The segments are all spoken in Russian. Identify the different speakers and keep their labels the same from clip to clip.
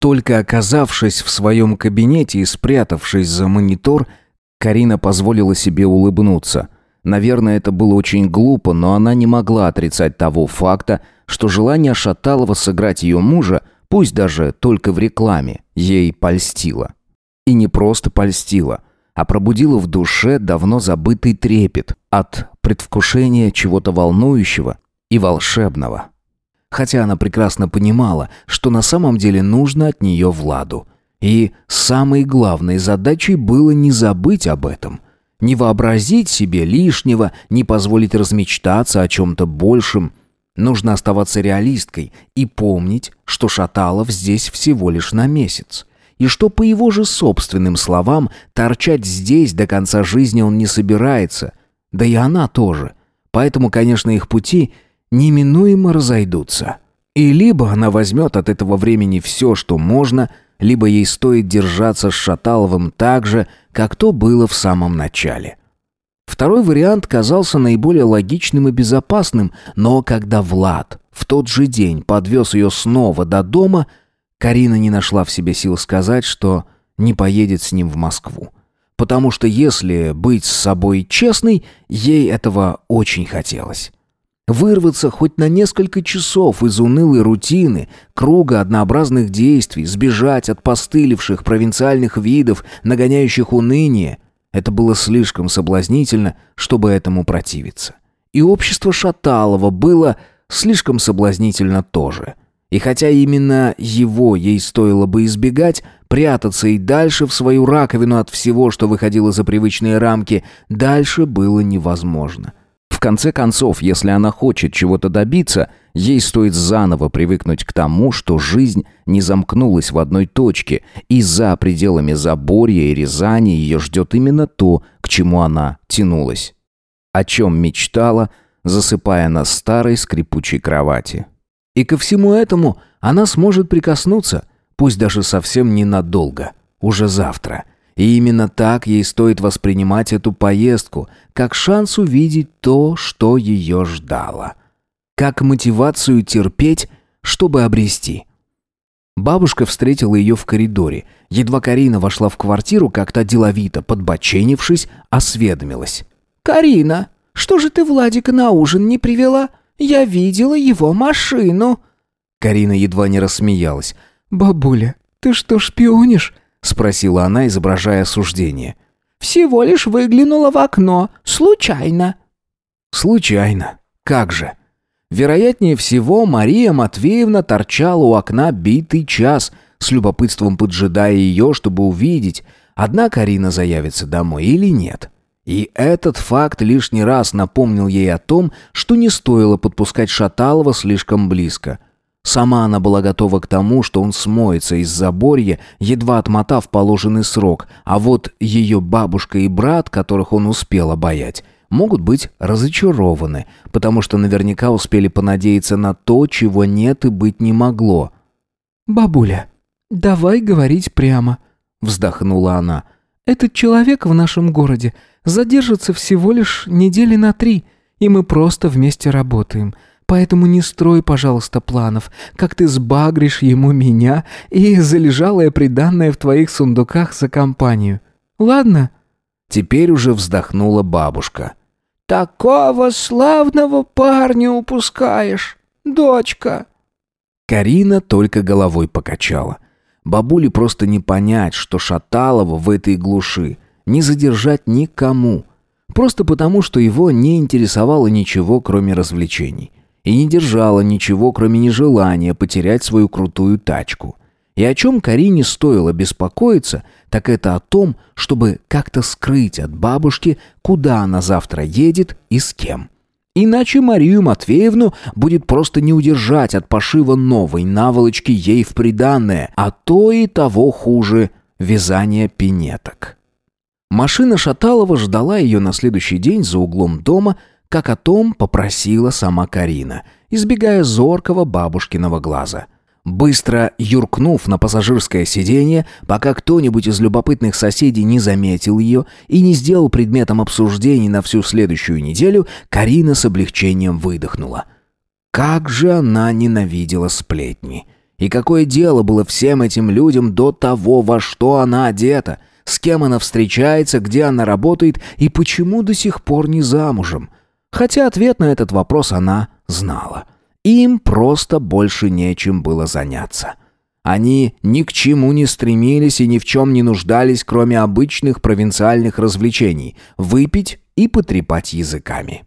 Speaker 1: Только оказавшись в своем кабинете и спрятавшись за монитор, Карина позволила себе улыбнуться. Наверное, это было очень глупо, но она не могла отрицать того факта, что желание Шаталова сыграть ее мужа, пусть даже только в рекламе, ей польстило. И не просто польстило, а пробудило в душе давно забытый трепет от предвкушения чего-то волнующего и волшебного. Хотя она прекрасно понимала, что на самом деле нужно от нее Владу. И самой главной задачей было не забыть об этом. Не вообразить себе лишнего, не позволить размечтаться о чем-то большем. Нужно оставаться реалисткой и помнить, что Шаталов здесь всего лишь на месяц. И что, по его же собственным словам, торчать здесь до конца жизни он не собирается. Да и она тоже. Поэтому, конечно, их пути неминуемо разойдутся. И либо она возьмет от этого времени все, что можно, либо ей стоит держаться с Шаталовым так же, как то было в самом начале. Второй вариант казался наиболее логичным и безопасным, но когда Влад в тот же день подвез ее снова до дома, Карина не нашла в себе сил сказать, что не поедет с ним в Москву. Потому что если быть с собой честной, ей этого очень хотелось. Вырваться хоть на несколько часов из унылой рутины, круга однообразных действий, сбежать от постыливших провинциальных видов, нагоняющих уныние — это было слишком соблазнительно, чтобы этому противиться. И общество Шаталова было слишком соблазнительно тоже. И хотя именно его ей стоило бы избегать, прятаться и дальше в свою раковину от всего, что выходило за привычные рамки, дальше было невозможно. В конце концов, если она хочет чего-то добиться, ей стоит заново привыкнуть к тому, что жизнь не замкнулась в одной точке, и за пределами Заборья и Рязани ее ждет именно то, к чему она тянулась. О чем мечтала, засыпая на старой скрипучей кровати. И ко всему этому она сможет прикоснуться, пусть даже совсем ненадолго, уже завтра – и именно так ей стоит воспринимать эту поездку, как шанс увидеть то, что ее ждало. Как мотивацию терпеть, чтобы обрести. Бабушка встретила ее в коридоре. Едва Карина вошла в квартиру, как-то деловито, подбоченившись, осведомилась.
Speaker 2: «Карина, что же ты Владика на ужин не привела? Я видела его машину».
Speaker 1: Карина едва не рассмеялась.
Speaker 2: «Бабуля, ты что, шпионишь?»
Speaker 1: — спросила она, изображая осуждение.
Speaker 2: «Всего лишь выглянула в окно. Случайно».
Speaker 1: «Случайно. Как же?» Вероятнее всего, Мария Матвеевна торчала у окна битый час, с любопытством поджидая ее, чтобы увидеть, одна Карина заявится домой или нет. И этот факт лишний раз напомнил ей о том, что не стоило подпускать Шаталова слишком близко. Сама она была готова к тому, что он смоется из заборья, едва отмотав положенный срок, а вот ее бабушка и брат, которых он успел обаять, могут быть разочарованы, потому что наверняка успели понадеяться на то, чего нет и быть не могло.
Speaker 2: «Бабуля, давай говорить прямо», — вздохнула она. «Этот человек в нашем городе задержится всего лишь недели на три, и мы просто вместе работаем. Поэтому не строй, пожалуйста, планов, как ты сбагришь ему меня и залежалое приданное в твоих сундуках за компанию. Ладно?»
Speaker 1: Теперь уже вздохнула бабушка.
Speaker 2: «Такого славного парня упускаешь, дочка!»
Speaker 1: Карина только головой покачала. Бабуле просто не понять, что Шаталова в этой глуши не задержать никому. Просто потому, что его не интересовало ничего, кроме развлечений и не держала ничего, кроме нежелания потерять свою крутую тачку. И о чем Карине стоило беспокоиться, так это о том, чтобы как-то скрыть от бабушки, куда она завтра едет и с кем. Иначе Марию Матвеевну будет просто не удержать от пошива новой наволочки ей в приданное, а то и того хуже – вязания пинеток. Машина Шаталова ждала ее на следующий день за углом дома – как о том попросила сама Карина, избегая зоркого бабушкиного глаза. Быстро юркнув на пассажирское сиденье, пока кто-нибудь из любопытных соседей не заметил ее и не сделал предметом обсуждений на всю следующую неделю, Карина с облегчением выдохнула. Как же она ненавидела сплетни! И какое дело было всем этим людям до того, во что она одета, с кем она встречается, где она работает и почему до сих пор не замужем? Хотя ответ на этот вопрос она знала. Им просто больше нечем было заняться. Они ни к чему не стремились и ни в чем не нуждались, кроме обычных провинциальных развлечений – выпить и потрепать языками.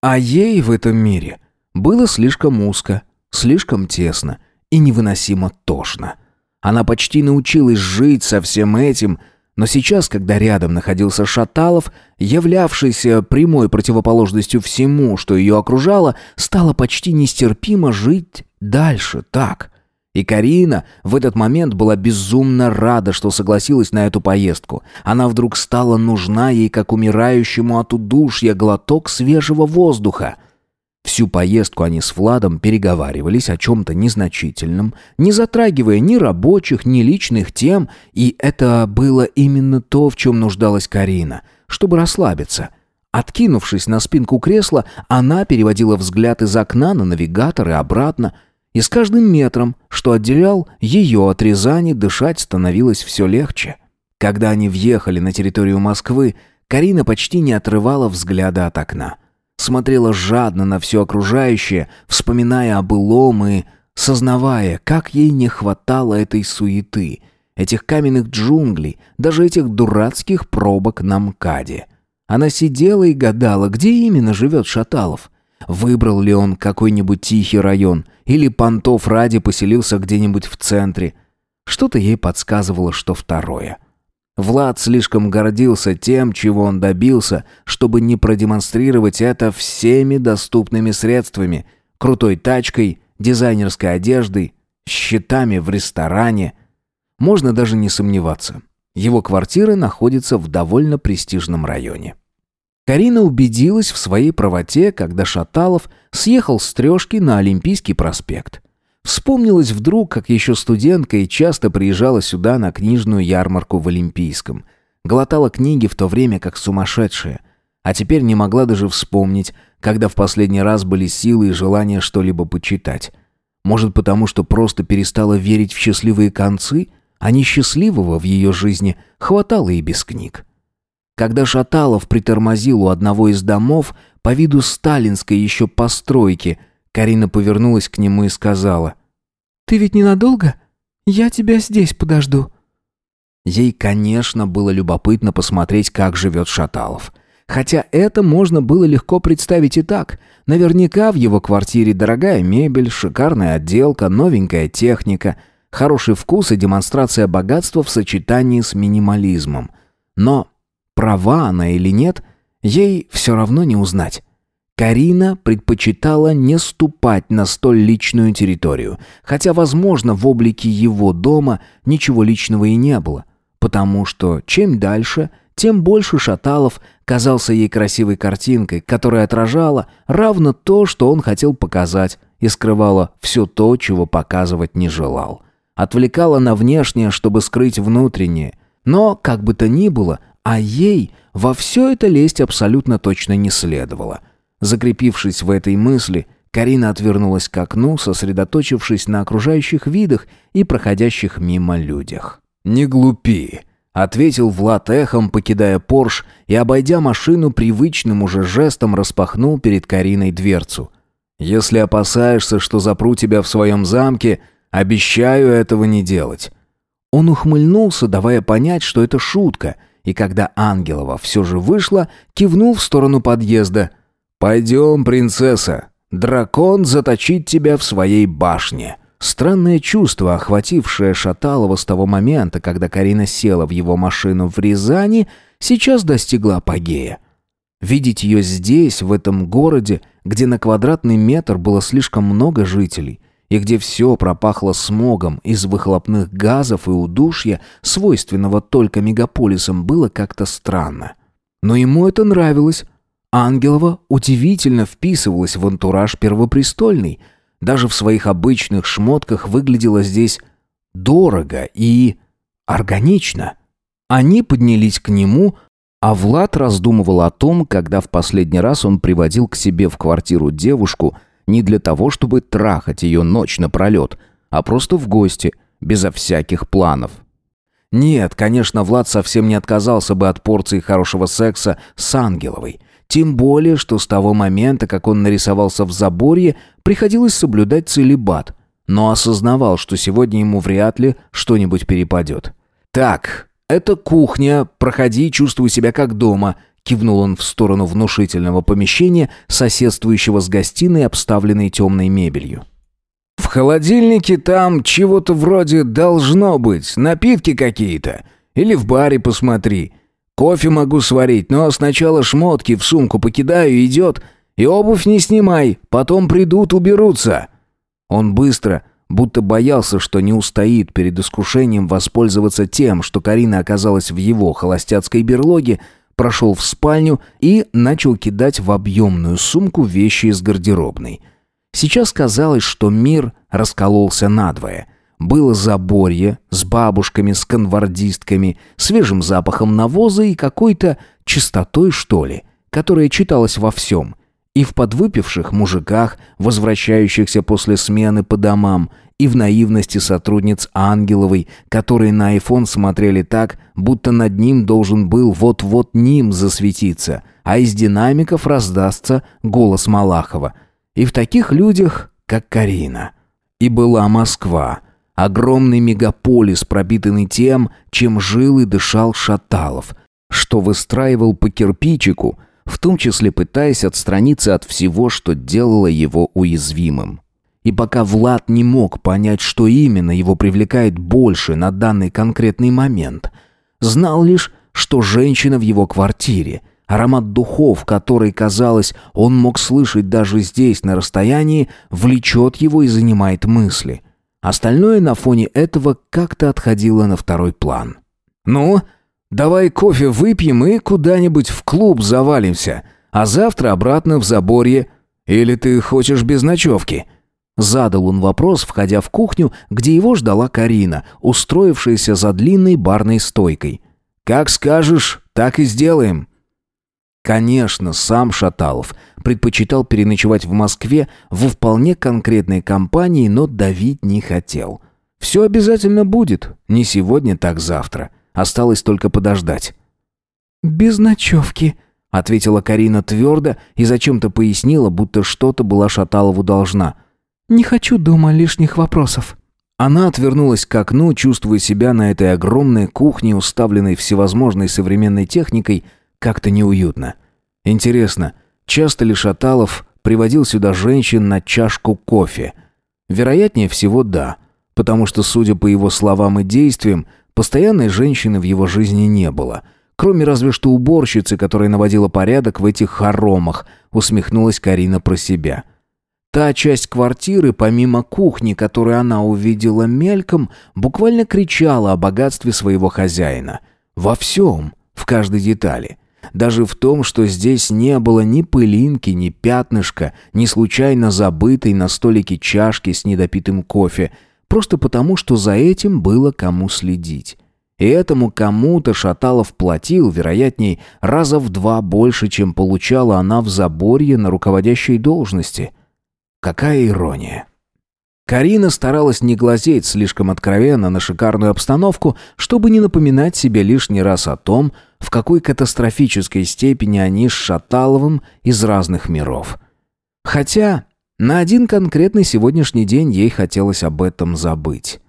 Speaker 1: А ей в этом мире было слишком узко, слишком тесно и невыносимо тошно. Она почти научилась жить со всем этим – но сейчас, когда рядом находился Шаталов, являвшийся прямой противоположностью всему, что ее окружало, стало почти нестерпимо жить дальше так. И Карина в этот момент была безумно рада, что согласилась на эту поездку. Она вдруг стала нужна ей, как умирающему от удушья, глоток свежего воздуха. Всю поездку они с Владом переговаривались о чем-то незначительном, не затрагивая ни рабочих, ни личных тем, и это было именно то, в чем нуждалась Карина, чтобы расслабиться. Откинувшись на спинку кресла, она переводила взгляд из окна на навигатор и обратно, и с каждым метром, что отделял ее от Рязани, дышать становилось все легче. Когда они въехали на территорию Москвы, Карина почти не отрывала взгляда от окна – смотрела жадно на все окружающее, вспоминая о былом и сознавая, как ей не хватало этой суеты, этих каменных джунглей, даже этих дурацких пробок на МКАДе. Она сидела и гадала, где именно живет Шаталов. Выбрал ли он какой-нибудь тихий район, или понтов ради поселился где-нибудь в центре. Что-то ей подсказывало, что второе — Влад слишком гордился тем, чего он добился, чтобы не продемонстрировать это всеми доступными средствами: крутой тачкой, дизайнерской одеждой, счетами в ресторане. Можно даже не сомневаться. Его квартира находится в довольно престижном районе. Карина убедилась в своей правоте, когда Шаталов съехал с трешки на Олимпийский проспект. Вспомнилось вдруг, как еще студентка и часто приезжала сюда на книжную ярмарку в Олимпийском. Глотала книги в то время как сумасшедшая. А теперь не могла даже вспомнить, когда в последний раз были силы и желание что-либо почитать. Может, потому что просто перестала верить в счастливые концы, а несчастливого в ее жизни хватало и без книг. Когда Шаталов притормозил у одного из домов, по виду сталинской еще постройки – Карина повернулась к нему и сказала. «Ты ведь ненадолго? Я тебя здесь подожду». Ей, конечно, было любопытно посмотреть, как живет Шаталов. Хотя это можно было легко представить и так. Наверняка в его квартире дорогая мебель, шикарная отделка, новенькая техника, хороший вкус и демонстрация богатства в сочетании с минимализмом. Но права она или нет, ей все равно не узнать. Карина предпочитала не ступать на столь личную территорию, хотя, возможно, в облике его дома ничего личного и не было, потому что чем дальше, тем больше Шаталов казался ей красивой картинкой, которая отражала равно то, что он хотел показать, и скрывала все то, чего показывать не желал. Отвлекала на внешнее, чтобы скрыть внутреннее. Но, как бы то ни было, а ей во все это лезть абсолютно точно не следовало – Закрепившись в этой мысли, Карина отвернулась к окну, сосредоточившись на окружающих видах и проходящих мимо людях. «Не глупи», — ответил Влад эхом, покидая Порш и, обойдя машину, привычным уже жестом распахнул перед Кариной дверцу. «Если опасаешься, что запру тебя в своем замке, обещаю этого не делать». Он ухмыльнулся, давая понять, что это шутка, и когда Ангелова все же вышла, кивнул в сторону подъезда — «Пойдем, принцесса. Дракон заточит тебя в своей башне». Странное чувство, охватившее Шаталова с того момента, когда Карина села в его машину в Рязани, сейчас достигло апогея. Видеть ее здесь, в этом городе, где на квадратный метр было слишком много жителей, и где все пропахло смогом из выхлопных газов и удушья, свойственного только мегаполисам, было как-то странно. Но ему это нравилось, Ангелова удивительно вписывалась в антураж первопрестольный. Даже в своих обычных шмотках выглядела здесь дорого и органично. Они поднялись к нему, а Влад раздумывал о том, когда в последний раз он приводил к себе в квартиру девушку не для того, чтобы трахать ее ночь напролет, а просто в гости, безо всяких планов. Нет, конечно, Влад совсем не отказался бы от порции хорошего секса с Ангеловой. Тем более, что с того момента, как он нарисовался в заборье, приходилось соблюдать целебат. Но осознавал, что сегодня ему вряд ли что-нибудь перепадет. «Так, это кухня, проходи, чувствуй себя как дома», кивнул он в сторону внушительного помещения, соседствующего с гостиной, обставленной темной мебелью. В холодильнике там чего-то вроде должно быть, напитки какие-то. Или в баре посмотри. Кофе могу сварить, но сначала шмотки в сумку покидаю, идет. И обувь не снимай, потом придут, уберутся». Он быстро, будто боялся, что не устоит перед искушением воспользоваться тем, что Карина оказалась в его холостяцкой берлоге, прошел в спальню и начал кидать в объемную сумку вещи из гардеробной – Сейчас казалось, что мир раскололся надвое. Было заборье с бабушками, с конвардистками, свежим запахом навоза и какой-то чистотой, что ли, которая читалась во всем. И в подвыпивших мужиках, возвращающихся после смены по домам, и в наивности сотрудниц Ангеловой, которые на айфон смотрели так, будто над ним должен был вот-вот ним засветиться, а из динамиков раздастся голос Малахова – и в таких людях, как Карина. И была Москва, огромный мегаполис, пропитанный тем, чем жил и дышал Шаталов, что выстраивал по кирпичику, в том числе пытаясь отстраниться от всего, что делало его уязвимым. И пока Влад не мог понять, что именно его привлекает больше на данный конкретный момент, знал лишь, что женщина в его квартире – Аромат духов, который, казалось, он мог слышать даже здесь, на расстоянии, влечет его и занимает мысли. Остальное на фоне этого как-то отходило на второй план. «Ну, давай кофе выпьем и куда-нибудь в клуб завалимся, а завтра обратно в заборье. Или ты хочешь без ночевки?» Задал он вопрос, входя в кухню, где его ждала Карина, устроившаяся за длинной барной стойкой. «Как скажешь, так и сделаем». Конечно, сам Шаталов предпочитал переночевать в Москве во вполне конкретной компании, но давить не хотел. Все обязательно будет, не сегодня, так завтра. Осталось только подождать.
Speaker 2: «Без ночевки», —
Speaker 1: ответила Карина твердо и зачем-то пояснила, будто что-то была Шаталову должна.
Speaker 2: «Не хочу дома лишних вопросов».
Speaker 1: Она отвернулась к окну, чувствуя себя на этой огромной кухне, уставленной всевозможной современной техникой, как-то неуютно. Интересно, часто ли Шаталов приводил сюда женщин на чашку кофе? Вероятнее всего, да. Потому что, судя по его словам и действиям, постоянной женщины в его жизни не было. Кроме разве что уборщицы, которая наводила порядок в этих хоромах, усмехнулась Карина про себя. Та часть квартиры, помимо кухни, которую она увидела мельком, буквально кричала о богатстве своего хозяина. Во всем, в каждой детали. Даже в том, что здесь не было ни пылинки, ни пятнышка, ни случайно забытой на столике чашки с недопитым кофе, просто потому, что за этим было кому следить. И этому кому-то Шаталов платил, вероятней, раза в два больше, чем получала она в заборье на руководящей должности. Какая ирония. Карина старалась не глазеть слишком откровенно на шикарную обстановку, чтобы не напоминать себе лишний раз о том, в какой катастрофической степени они с Шаталовым из разных миров. Хотя на один конкретный сегодняшний день ей хотелось об этом забыть.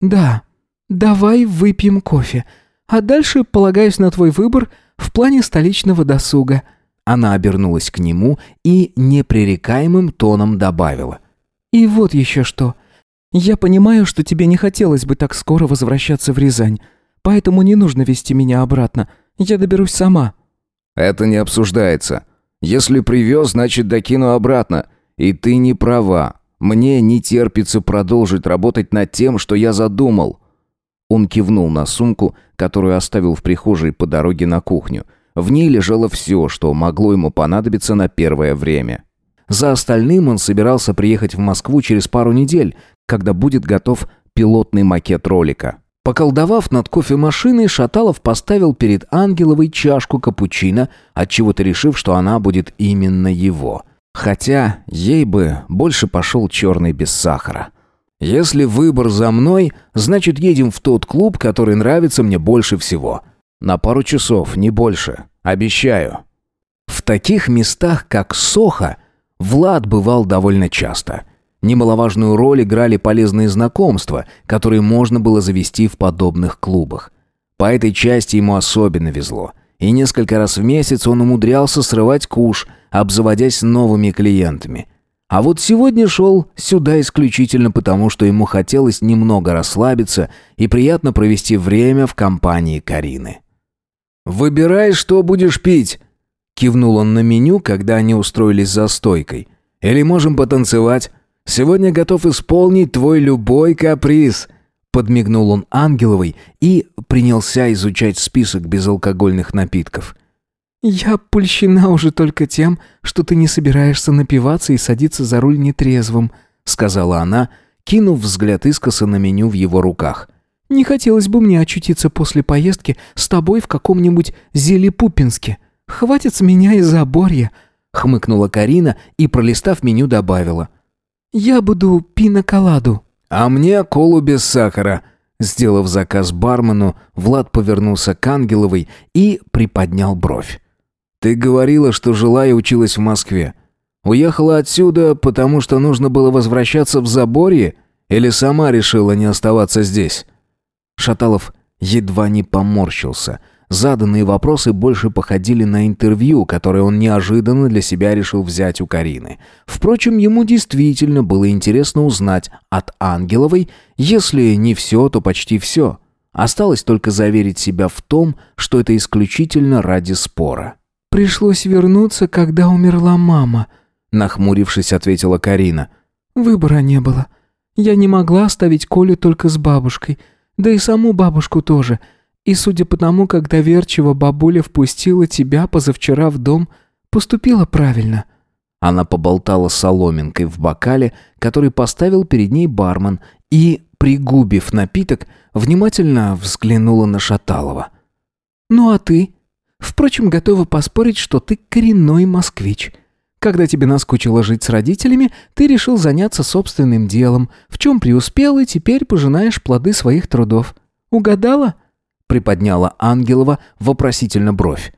Speaker 2: «Да, давай выпьем кофе, а дальше полагаюсь на твой выбор в плане столичного досуга».
Speaker 1: Она обернулась к нему и непререкаемым тоном добавила.
Speaker 2: И вот еще что. Я понимаю, что тебе не хотелось бы так скоро возвращаться в Рязань, поэтому не нужно вести меня обратно. Я доберусь сама».
Speaker 1: «Это не обсуждается. Если привез, значит докину обратно. И ты не права. Мне не терпится продолжить работать над тем, что я задумал». Он кивнул на сумку, которую оставил в прихожей по дороге на кухню. В ней лежало все, что могло ему понадобиться на первое время. За остальным он собирался приехать в Москву через пару недель, когда будет готов пилотный макет ролика. Поколдовав над кофемашиной, Шаталов поставил перед Ангеловой чашку капучино, отчего-то решив, что она будет именно его. Хотя ей бы больше пошел черный без сахара. Если выбор за мной, значит едем в тот клуб, который нравится мне больше всего. На пару часов, не больше. Обещаю. В таких местах, как Сохо, Влад бывал довольно часто. Немаловажную роль играли полезные знакомства, которые можно было завести в подобных клубах. По этой части ему особенно везло. И несколько раз в месяц он умудрялся срывать куш, обзаводясь новыми клиентами. А вот сегодня шел сюда исключительно потому, что ему хотелось немного расслабиться и приятно провести время в компании Карины. «Выбирай, что будешь пить», — кивнул он на меню, когда они устроились за стойкой. «Или можем потанцевать. Сегодня готов исполнить твой любой каприз», — подмигнул он Ангеловой и принялся изучать список безалкогольных напитков.
Speaker 2: «Я польщена уже только тем, что ты не собираешься напиваться и садиться за руль нетрезвым», сказала она, кинув взгляд искоса на меню в его руках. «Не хотелось бы мне очутиться после поездки с тобой в каком-нибудь Зелепупинске. Хватит с меня и заборья», хмыкнула Карина и, пролистав меню, добавила. «Я буду пиноколаду».
Speaker 1: «А мне колу без сахара», Сделав заказ бармену, Влад повернулся к Ангеловой и приподнял бровь. Ты говорила, что жила и училась в Москве. Уехала отсюда, потому что нужно было возвращаться в Заборье? Или сама решила не оставаться здесь?» Шаталов едва не поморщился. Заданные вопросы больше походили на интервью, которое он неожиданно для себя решил взять у Карины. Впрочем, ему действительно было интересно узнать от Ангеловой, если не все, то почти все. Осталось только заверить себя в том, что это исключительно ради спора.
Speaker 2: «Пришлось вернуться, когда умерла мама», — нахмурившись, ответила Карина. «Выбора не было. Я не могла оставить Колю только с бабушкой, да и саму бабушку тоже. И судя по тому, как доверчиво бабуля впустила тебя позавчера в дом, поступила правильно».
Speaker 1: Она поболтала соломинкой в бокале, который поставил перед ней бармен, и, пригубив напиток, внимательно взглянула на Шаталова.
Speaker 2: «Ну а ты?» Впрочем, готова поспорить, что ты коренной москвич. Когда тебе наскучило жить с родителями, ты решил заняться собственным делом, в чем преуспел и теперь пожинаешь плоды своих трудов. Угадала?» Приподняла Ангелова вопросительно бровь.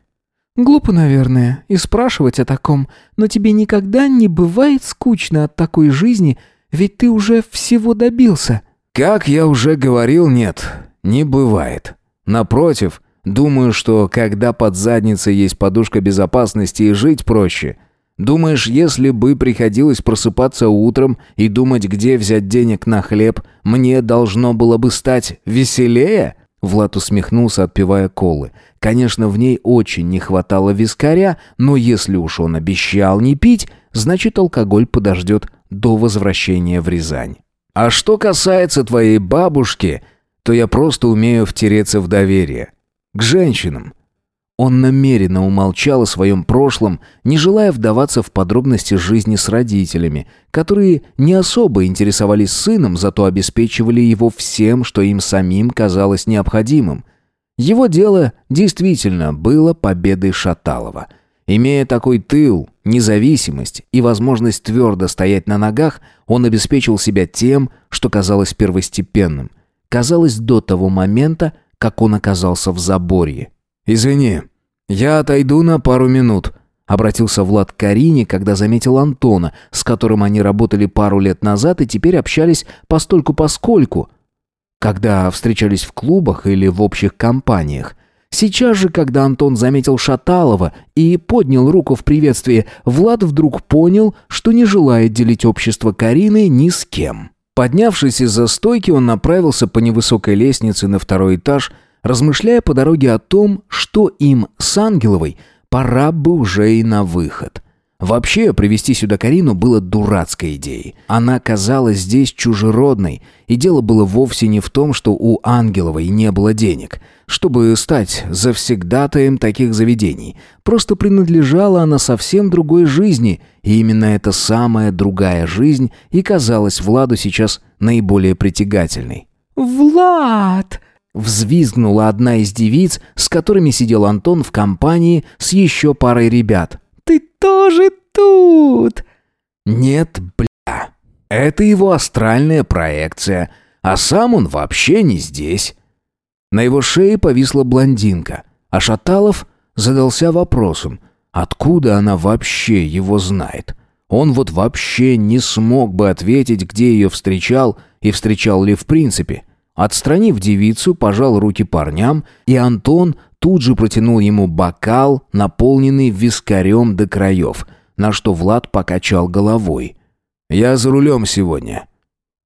Speaker 2: «Глупо, наверное, и спрашивать о таком, но тебе никогда не бывает скучно от такой жизни, ведь ты уже всего добился».
Speaker 1: «Как я уже говорил, нет, не бывает. Напротив, Думаю, что когда под задницей есть подушка безопасности и жить проще. Думаешь, если бы приходилось просыпаться утром и думать, где взять денег на хлеб, мне должно было бы стать веселее?» Влад усмехнулся, отпивая колы. Конечно, в ней очень не хватало вискаря, но если уж он обещал не пить, значит алкоголь подождет до возвращения в Рязань. «А что касается твоей бабушки, то я просто умею втереться в доверие к женщинам. Он намеренно умолчал о своем прошлом, не желая вдаваться в подробности жизни с родителями, которые не особо интересовались сыном, зато обеспечивали его всем, что им самим казалось необходимым. Его дело действительно было победой Шаталова. Имея такой тыл, независимость и возможность твердо стоять на ногах, он обеспечил себя тем, что казалось первостепенным. Казалось до того момента, как он оказался в заборе. «Извини, я отойду на пару минут», — обратился Влад к Карине, когда заметил Антона, с которым они работали пару лет назад и теперь общались постольку-поскольку, когда встречались в клубах или в общих компаниях. Сейчас же, когда Антон заметил Шаталова и поднял руку в приветствии, Влад вдруг понял, что не желает делить общество Карины ни с кем. Поднявшись из-за стойки, он направился по невысокой лестнице на второй этаж, размышляя по дороге о том, что им с Ангеловой пора бы уже и на выход. Вообще, привести сюда Карину было дурацкой идеей. Она казалась здесь чужеродной, и дело было вовсе не в том, что у Ангеловой не было денег, чтобы стать завсегдатаем таких заведений. Просто принадлежала она совсем другой жизни, и именно эта самая другая жизнь и казалась Владу сейчас наиболее притягательной.
Speaker 2: «Влад!»
Speaker 1: Взвизгнула одна из девиц, с которыми сидел Антон в компании с еще парой ребят
Speaker 2: ты тоже тут!»
Speaker 1: «Нет, бля!» Это его астральная проекция, а сам он вообще не здесь. На его шее повисла блондинка, а Шаталов задался вопросом, откуда она вообще его знает. Он вот вообще не смог бы ответить, где ее встречал и встречал ли в принципе. Отстранив девицу, пожал руки парням, и Антон тут же протянул ему бокал, наполненный вискарем до краев, на что Влад покачал головой. «Я за рулем сегодня».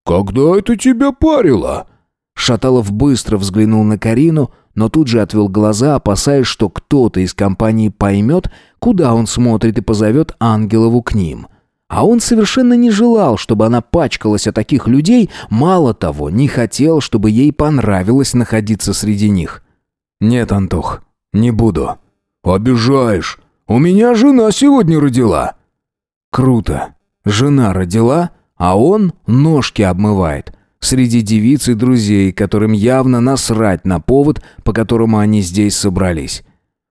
Speaker 3: «Когда это тебя парило?»
Speaker 1: Шаталов быстро взглянул на Карину, но тут же отвел глаза, опасаясь, что кто-то из компании поймет, куда он смотрит и позовет Ангелову к ним. А он совершенно не желал, чтобы она пачкалась о таких людей, мало того, не хотел, чтобы ей понравилось находиться среди них.
Speaker 3: «Нет, Антох, не буду». «Обижаешь. У меня жена сегодня родила».
Speaker 1: «Круто. Жена родила, а он ножки обмывает» среди девиц и друзей, которым явно насрать на повод, по которому они здесь собрались.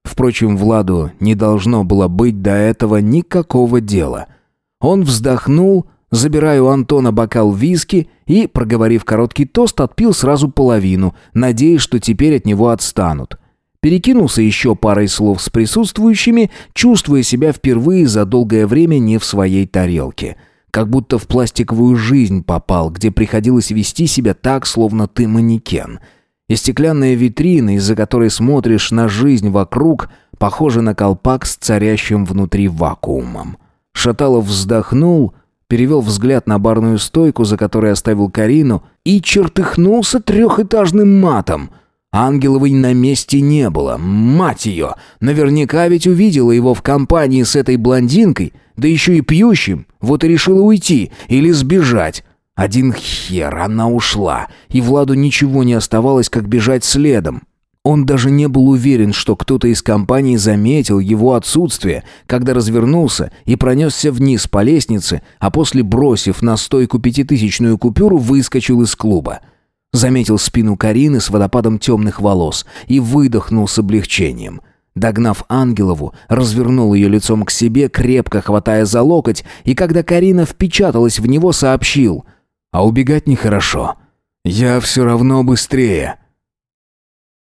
Speaker 1: Впрочем, Владу не должно было быть до этого никакого дела. Он вздохнул, забирая у Антона бокал виски и, проговорив короткий тост, отпил сразу половину, надеясь, что теперь от него отстанут. Перекинулся еще парой слов с присутствующими, чувствуя себя впервые за долгое время не в своей тарелке – как будто в пластиковую жизнь попал, где приходилось вести себя так, словно ты манекен. И стеклянная витрина, из-за которой смотришь на жизнь вокруг, похожа на колпак с царящим внутри вакуумом. Шаталов вздохнул, перевел взгляд на барную стойку, за которой оставил Карину, и чертыхнулся трехэтажным матом — Ангеловой на месте не было, мать ее! Наверняка ведь увидела его в компании с этой блондинкой, да еще и пьющим, вот и решила уйти или сбежать. Один хер, она ушла, и Владу ничего не оставалось, как бежать следом. Он даже не был уверен, что кто-то из компании заметил его отсутствие, когда развернулся и пронесся вниз по лестнице, а после, бросив на стойку пятитысячную купюру, выскочил из клуба. Заметил спину Карины с водопадом темных волос и выдохнул с облегчением. Догнав Ангелову, развернул ее лицом к себе, крепко хватая за локоть, и когда Карина впечаталась в него, сообщил. «А убегать нехорошо. Я все равно быстрее».